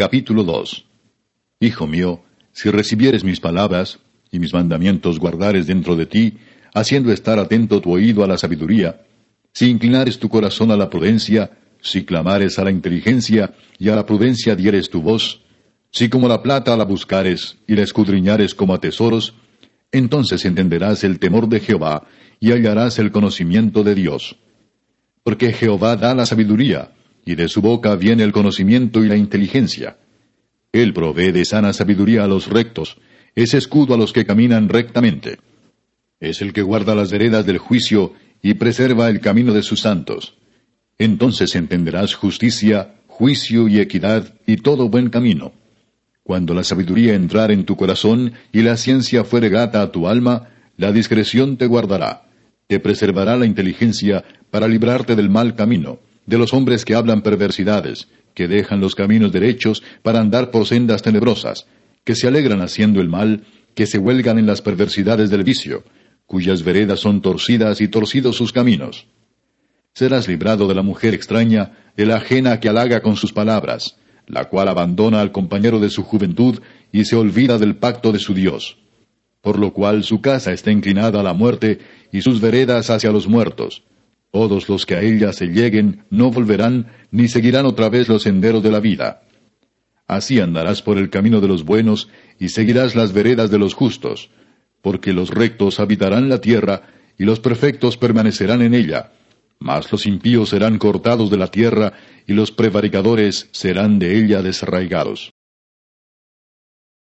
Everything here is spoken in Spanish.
Capítulo 2 Hijo mío, si recibieres mis palabras, y mis mandamientos guardares dentro de ti, haciendo estar atento tu oído a la sabiduría, si inclinares tu corazón a la prudencia, si clamares a la inteligencia, y a la prudencia dieres tu voz, si como la plata la buscares, y la escudriñares como a tesoros, entonces entenderás el temor de Jehová, y hallarás el conocimiento de Dios. Porque Jehová da la sabiduría, y de su boca viene el conocimiento y la inteligencia. Él provee de sana sabiduría a los rectos, es escudo a los que caminan rectamente. Es el que guarda las veredas del juicio y preserva el camino de sus santos. Entonces entenderás justicia, juicio y equidad y todo buen camino. Cuando la sabiduría entrar en tu corazón y la ciencia fuere gata a tu alma, la discreción te guardará, te preservará la inteligencia para librarte del mal camino de los hombres que hablan perversidades, que dejan los caminos derechos para andar por sendas tenebrosas, que se alegran haciendo el mal, que se huelgan en las perversidades del vicio, cuyas veredas son torcidas y torcidos sus caminos. Serás librado de la mujer extraña, de la ajena que halaga con sus palabras, la cual abandona al compañero de su juventud y se olvida del pacto de su Dios. Por lo cual su casa está inclinada a la muerte y sus veredas hacia los muertos, todos los que a ella se lleguen no volverán, ni seguirán otra vez los senderos de la vida. Así andarás por el camino de los buenos, y seguirás las veredas de los justos, porque los rectos habitarán la tierra, y los perfectos permanecerán en ella. Mas los impíos serán cortados de la tierra, y los prevaricadores serán de ella desarraigados.